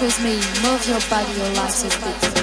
with me, move your body, your life is big.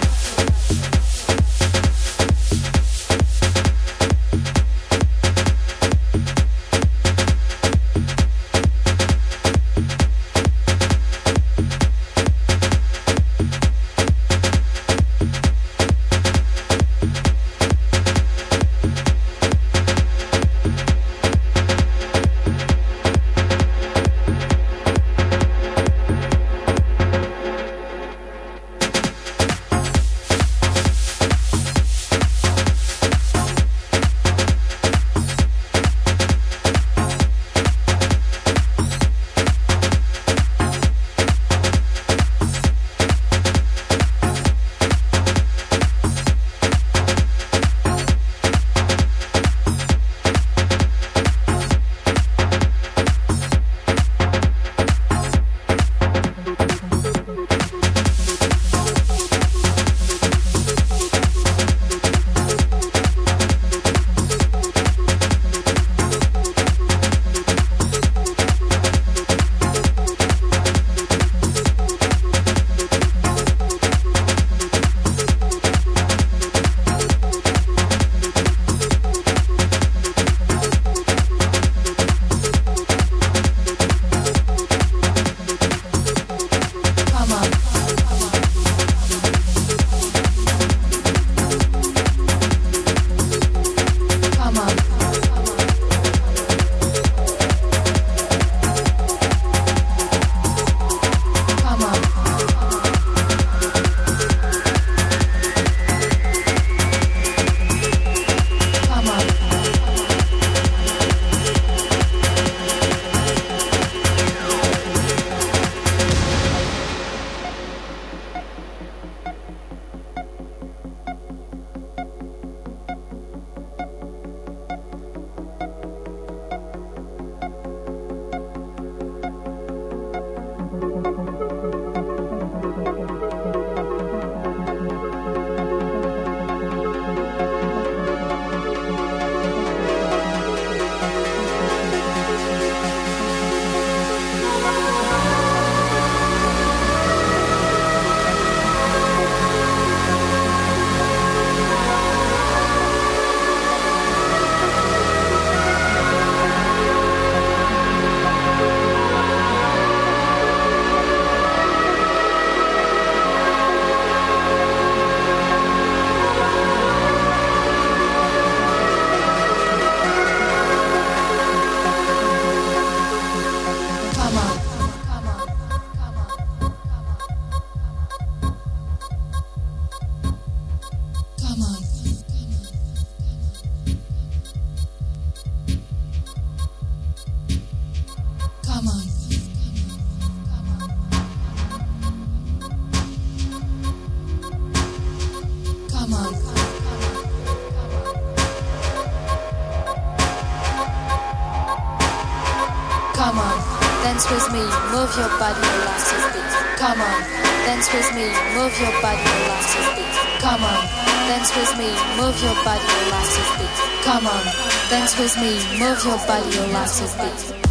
Dance with me, move your body relax your feet. beat. Come on, dance with me, move your body relax your feet. beat. Come on, dance with me, move your body relax beat. Come on, dance with me, move your body along beat.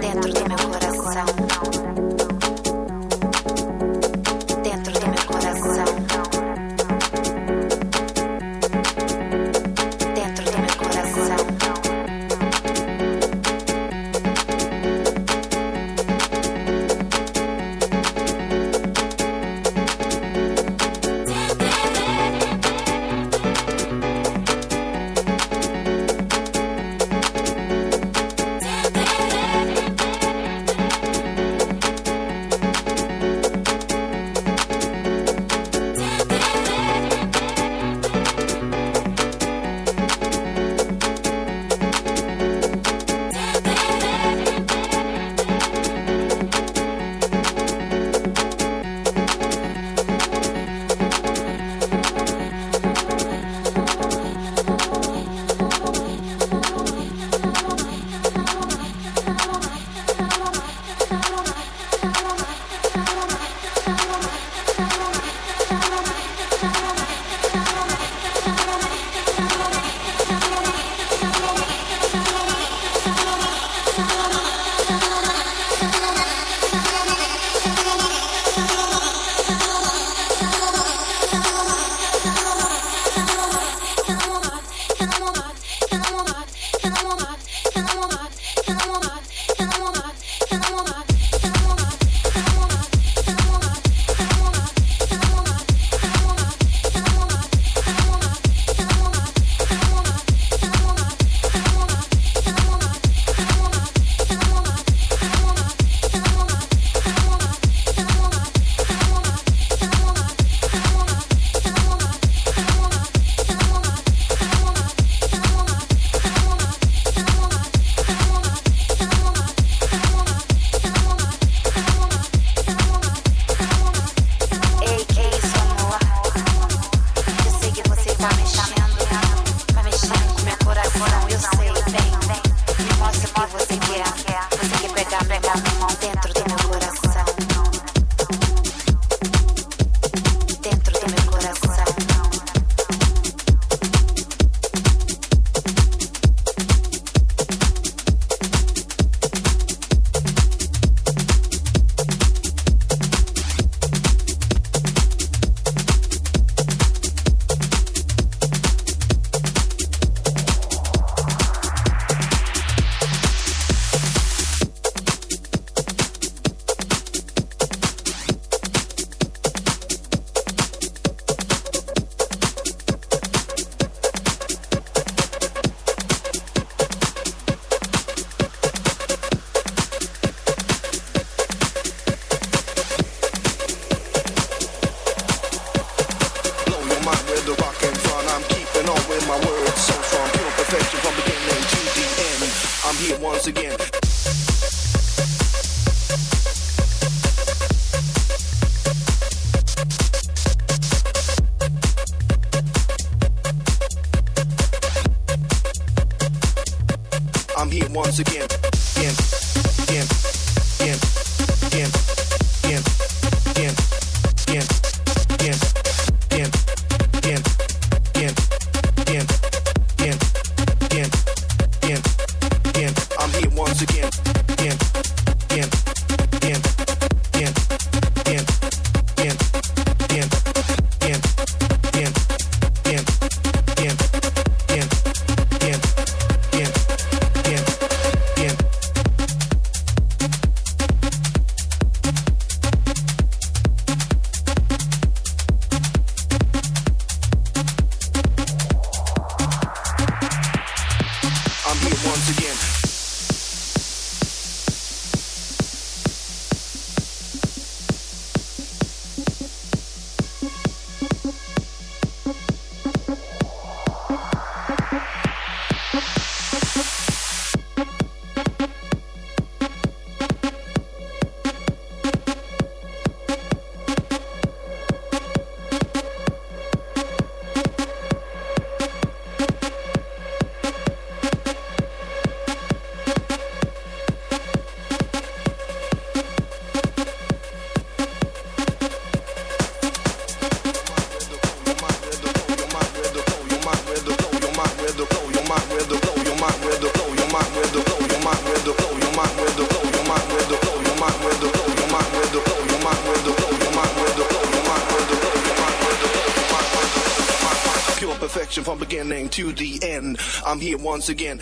Dentro do meu coração. Here once again.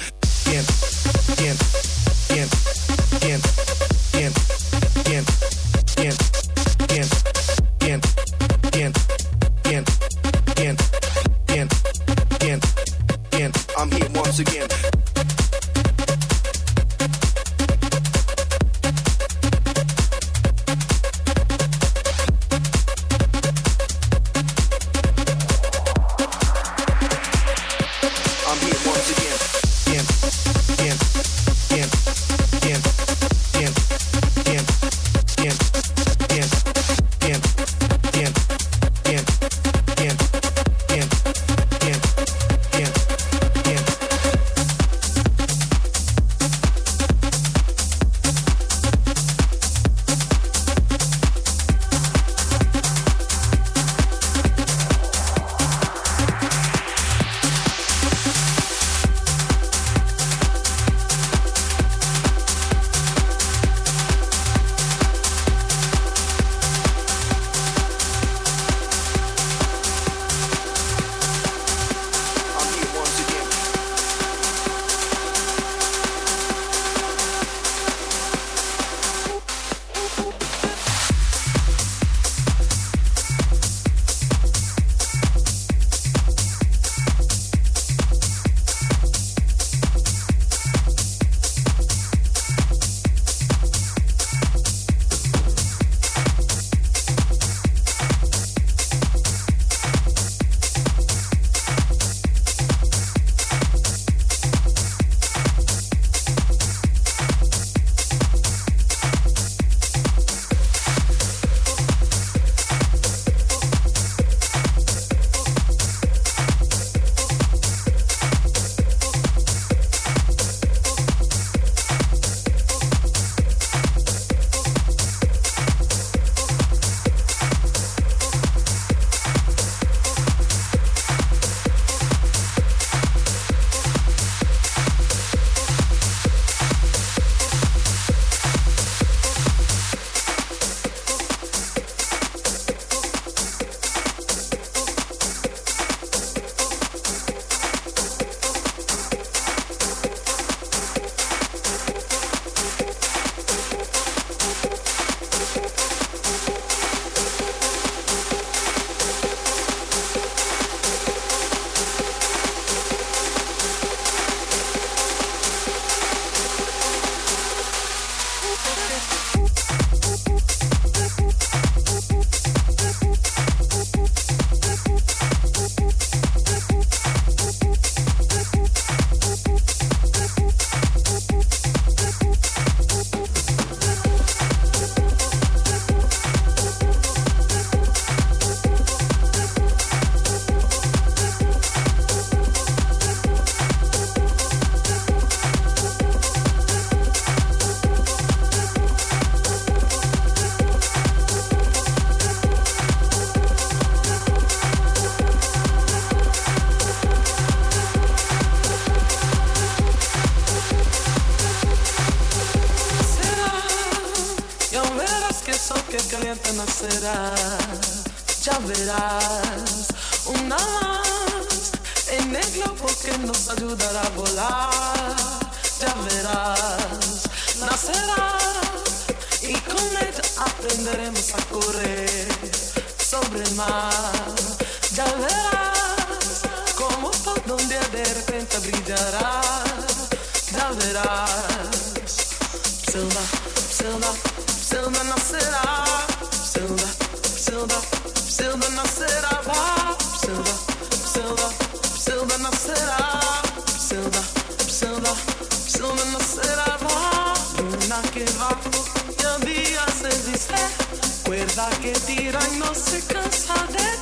da che diranno se cansa del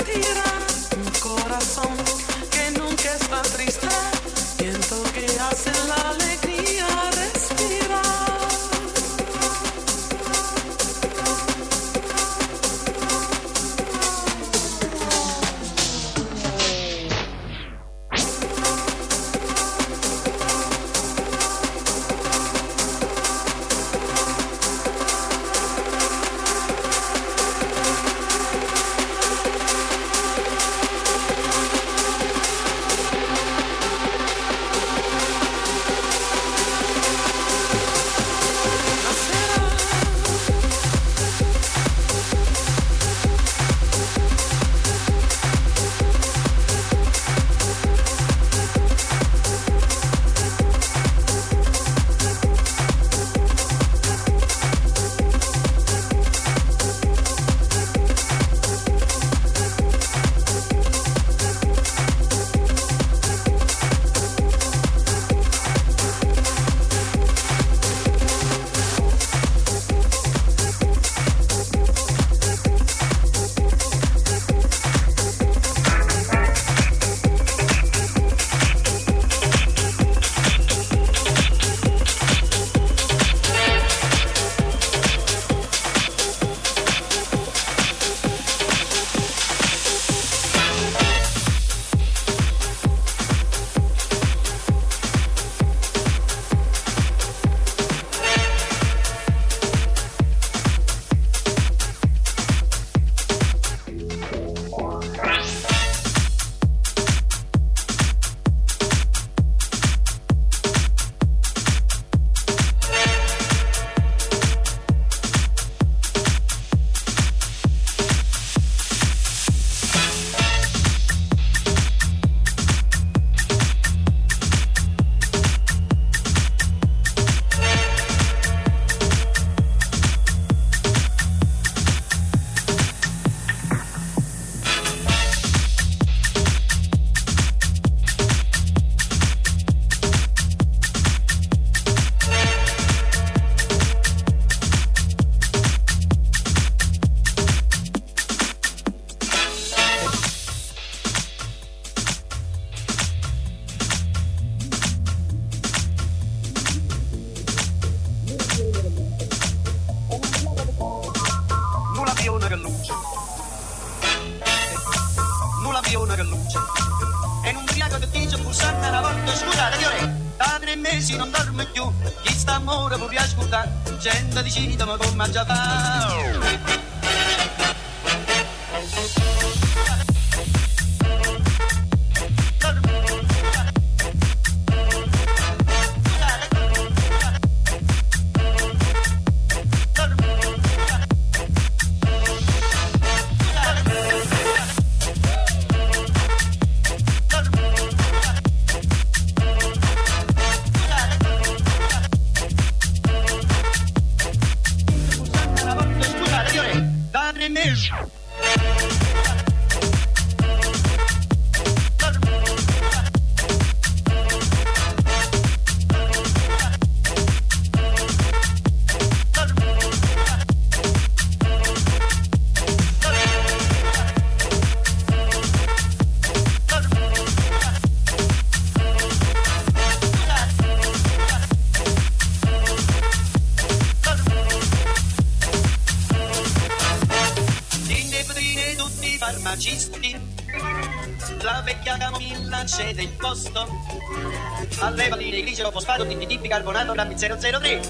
carbonato, tititi, bicarbonato, la 003.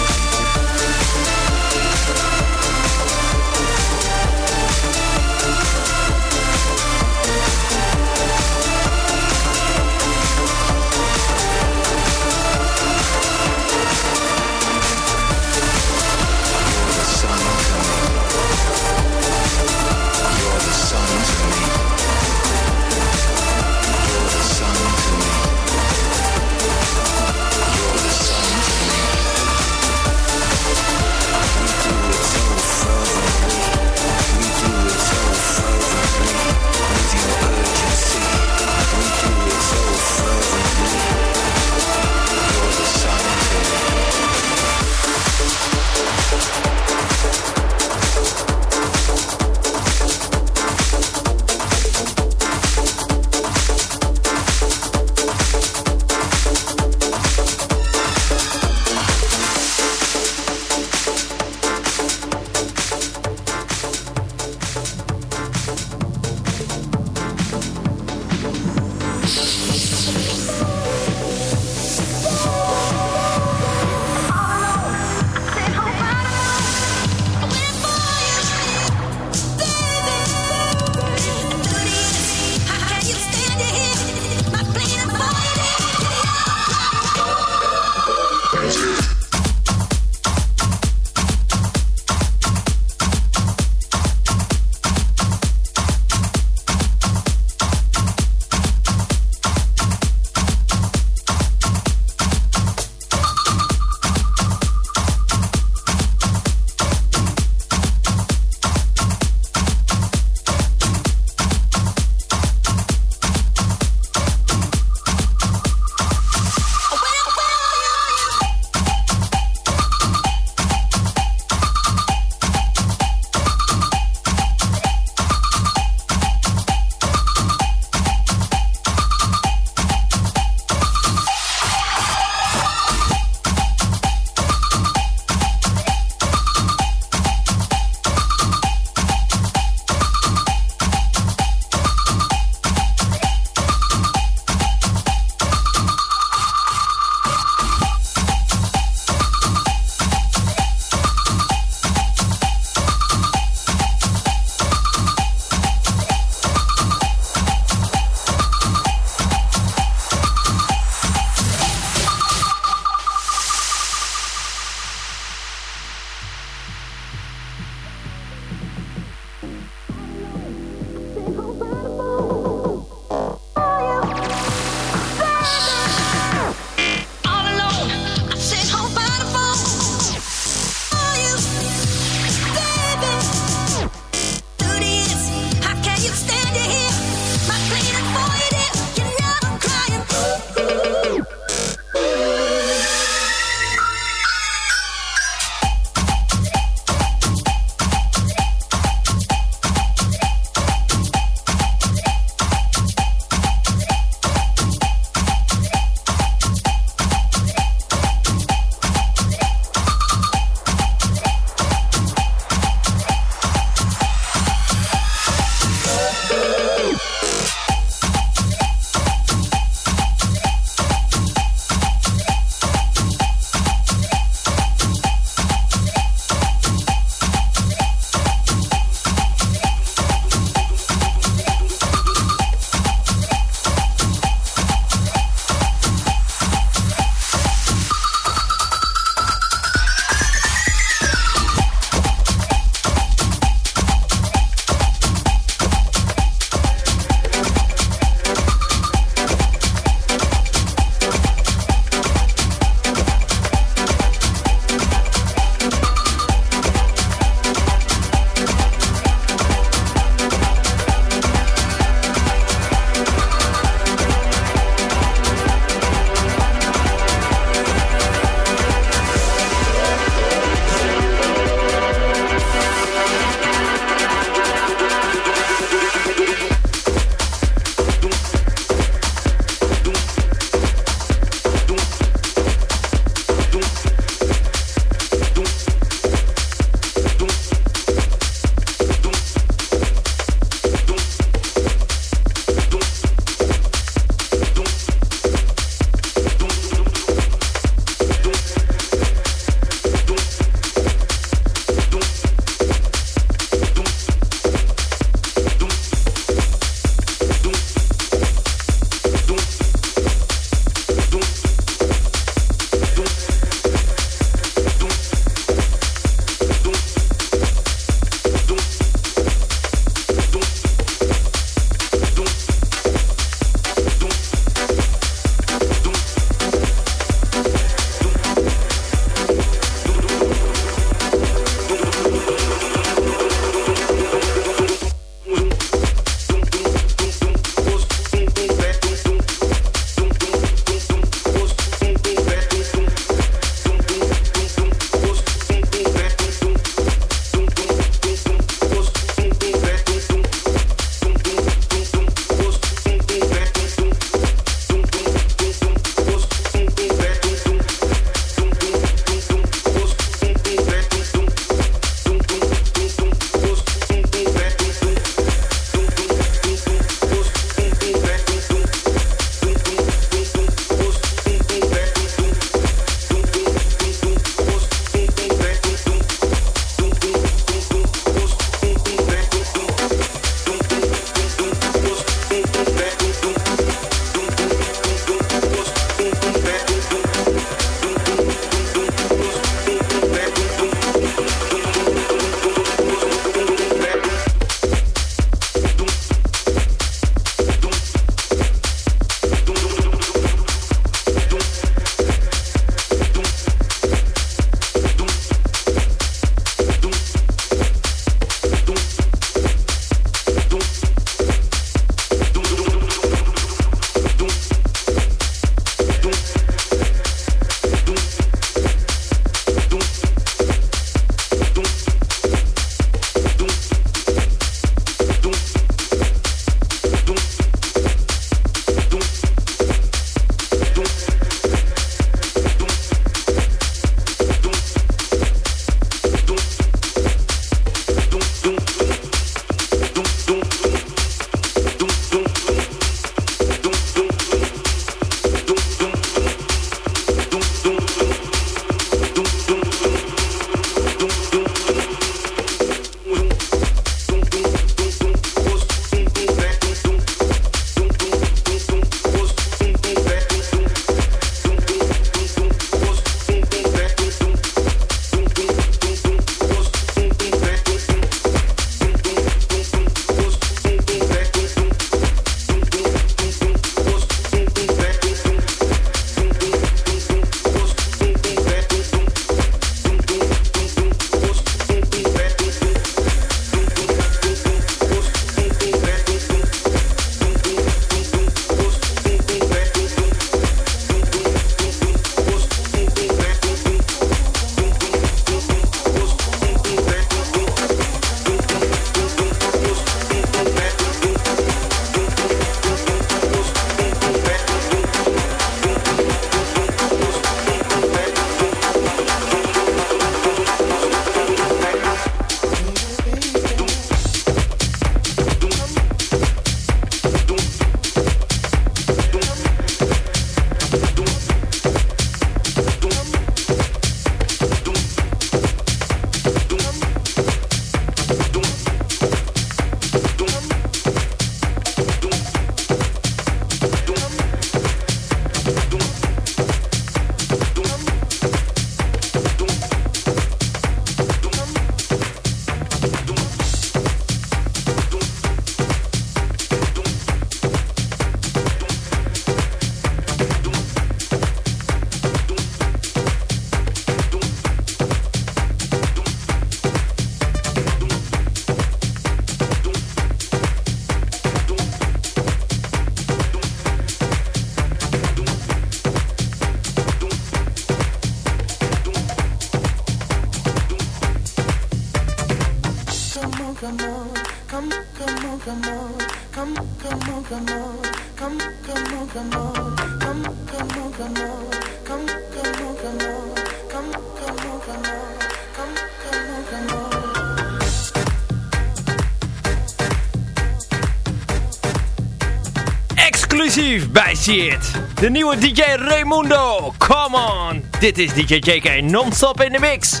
De nieuwe DJ Raimundo. Come on. Dit is DJ JK non-stop in de mix.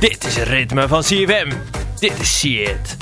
Dit is het ritme van CFM. Dit is Seat.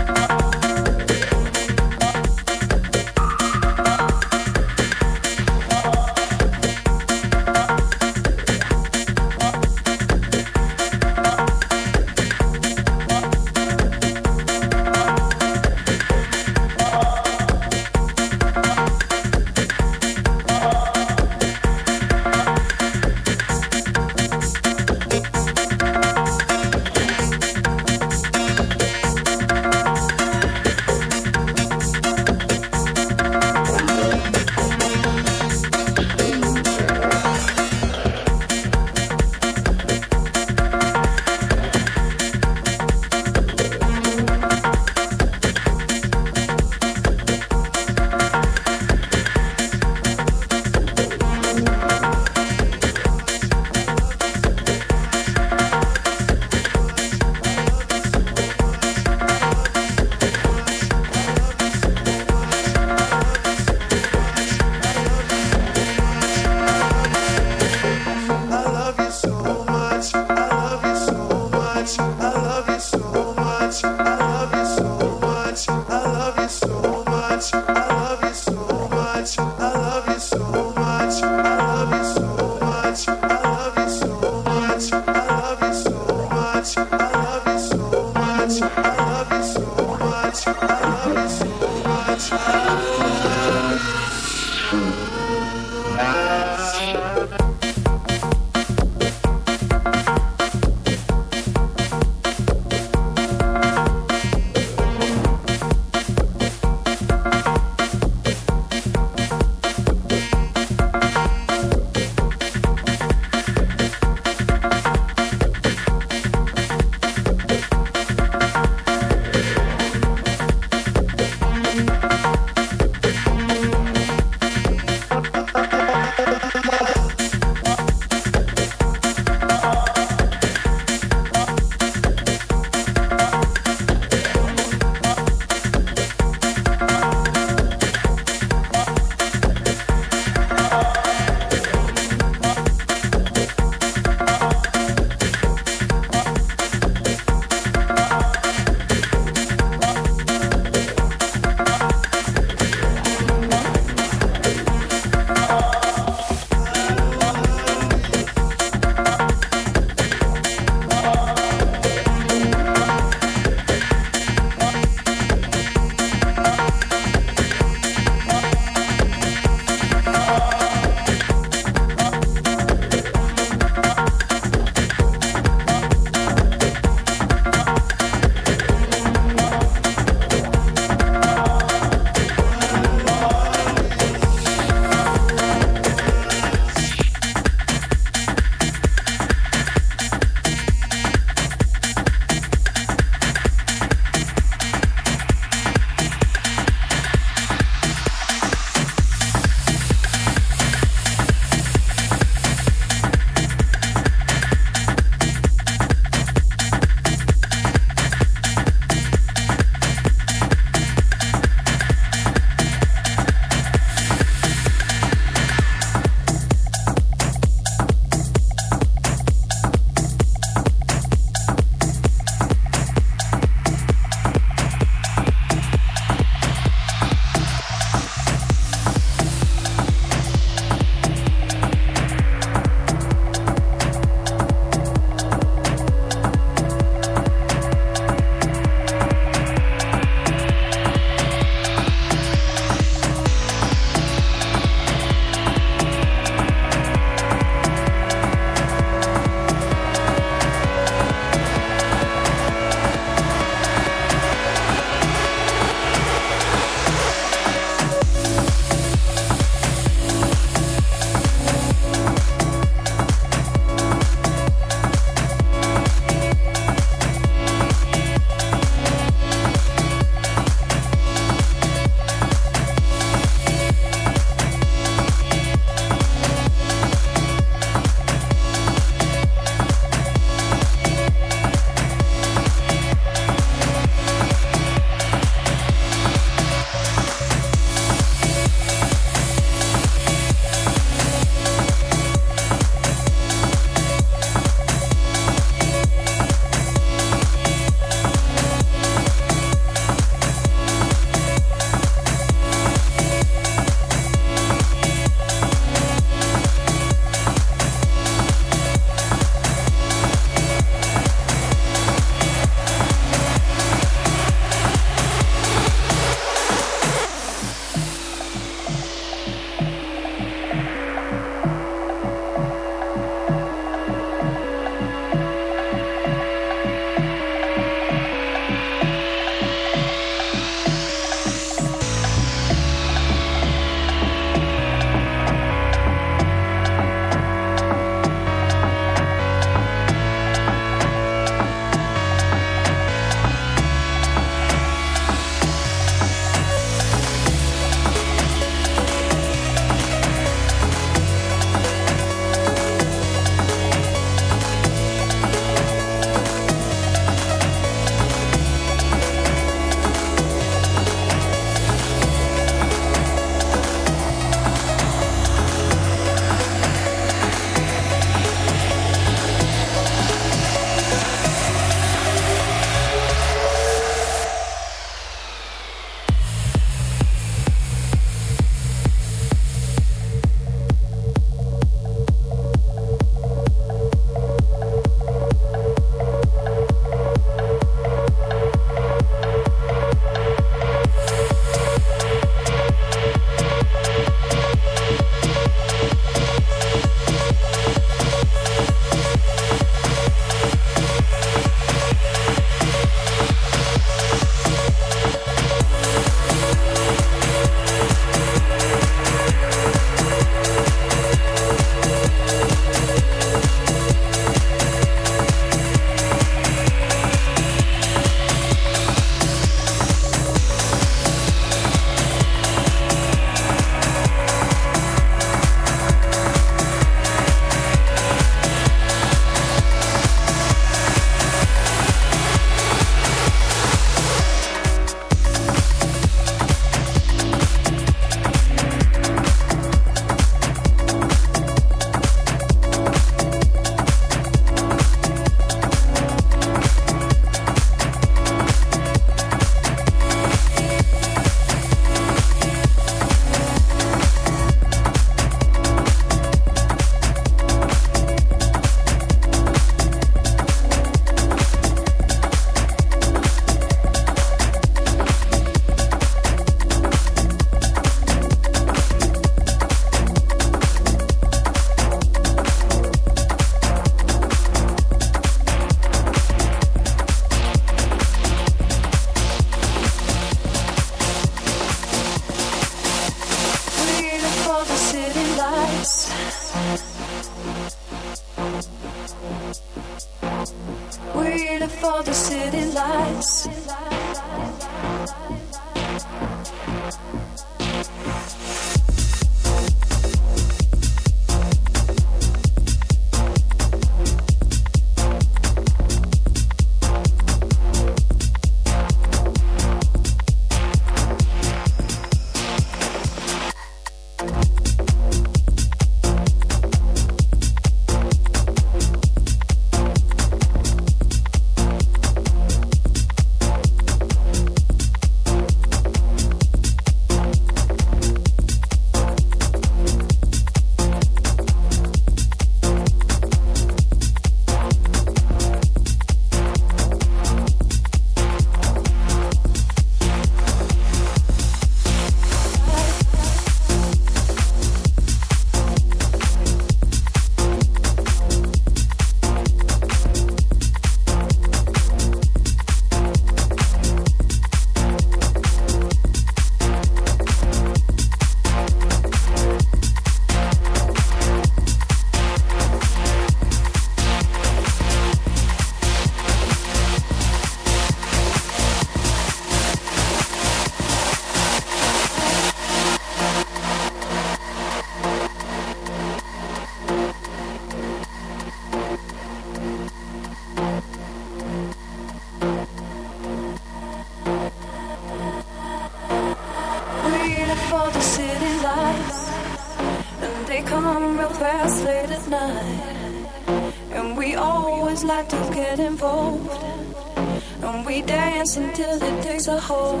Until it takes a hold.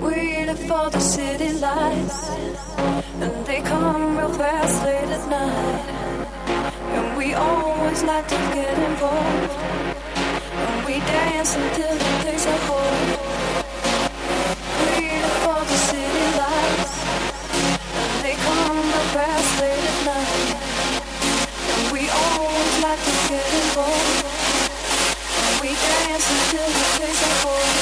We live for the city lights, and they come real fast late at night. And we always like to get involved, and we dance until it takes a hold. And we dance until the place are old.